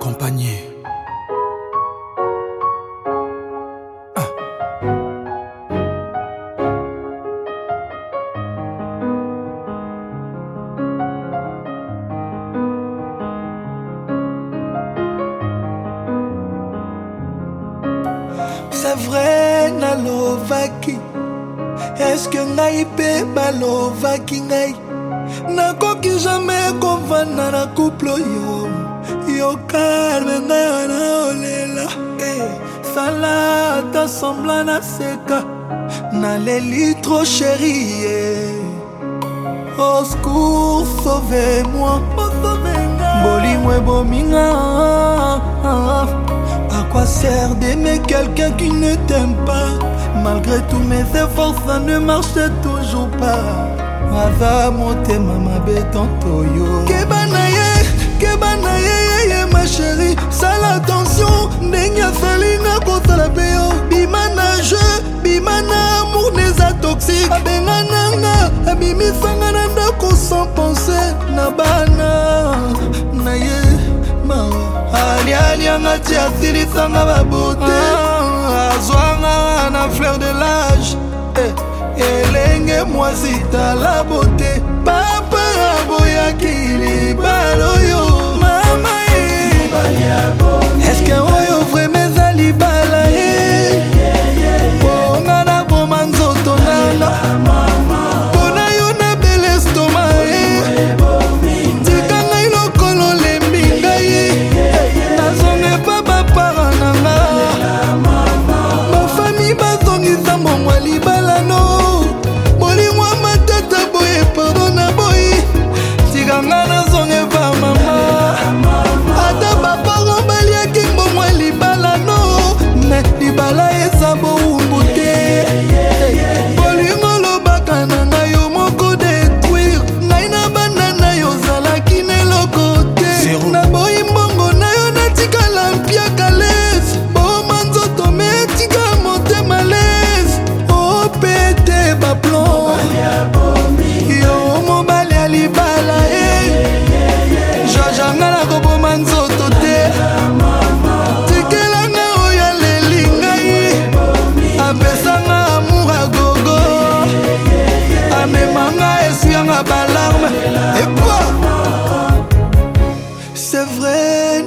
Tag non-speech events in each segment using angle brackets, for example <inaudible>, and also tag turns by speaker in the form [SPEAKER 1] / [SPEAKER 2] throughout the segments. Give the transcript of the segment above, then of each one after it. [SPEAKER 1] accompagner. C'est ah. vrai, Nalovaki. Est-ce que Naïpe Balovaki Naï? Nakoki jamais qu'on va dans la couple, yo. yoka benga yo naolela eh, sala ata sembla naseka naleli tro sherie au secours sauvez-moi bolingo ebominga à quoi sert d'aimer quelqu'un qui ne t'aime pas malgré tous mes efforts ça ne marchait toujours pas aza motema mabe tanto yo keba na ye keba na ye chéri sala attention ndenge azalinga kosala mpe yo bima na jeu bima na amour neza toxique abengananga abimisanga na ndako sans pense na bana na ye alialianga ti asilisanga babote ah. azwanga na fleur de lage eh, elenge mwasi tala bote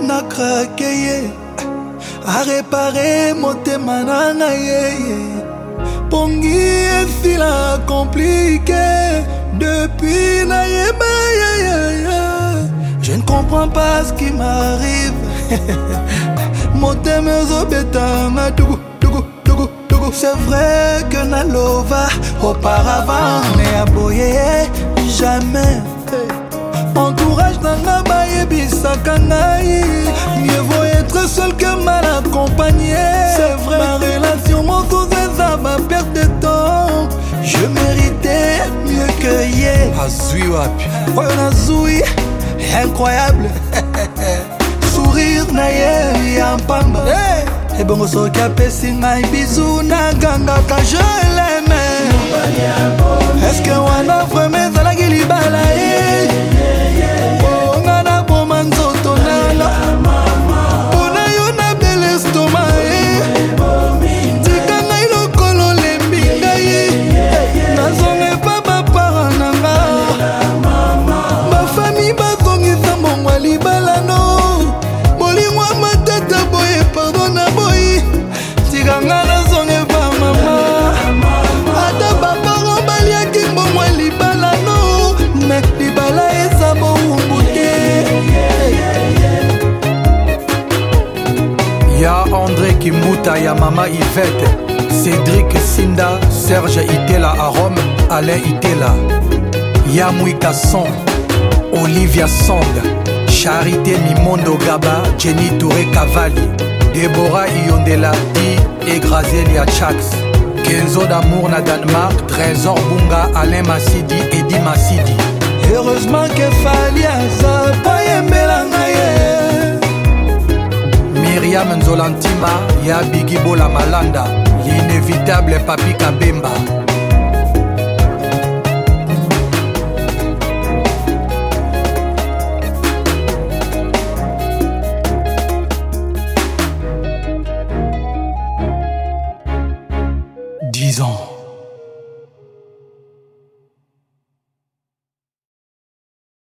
[SPEAKER 1] na krake ye arepare motema na ngai yeye pongi esila komplike depuis nayeba yeyeye je ne comprends pas ce qui m'arrive <laughs> motema ezobetanga dugu dugu dugu dugu c'est vrai que nalova auparavant me aboye jamais entourage nanga ezalaka ngai mieux vaut être seul que mal accompagné c'est vrai ma relation moko eza ma perte de temps je méritais mieux que ye azwi ah, wapi oyo nazwi incroyable sourire na ye ya mpamba hey! ebongo soki apesi ngai bizu nagangaka je leme eske
[SPEAKER 2] kimbuta ya mama ivete cédrik sinda serge itela a rome alain itela yamwika son olivia song charité mimondo gaba jenny touré cavali debora iyondela di egrazelia chax kenzo d'amour na danemark trésor bunga alain masidi edi masidi
[SPEAKER 1] heureusement que falias
[SPEAKER 2] ya bigibola malanda l'inévitable papi kabemba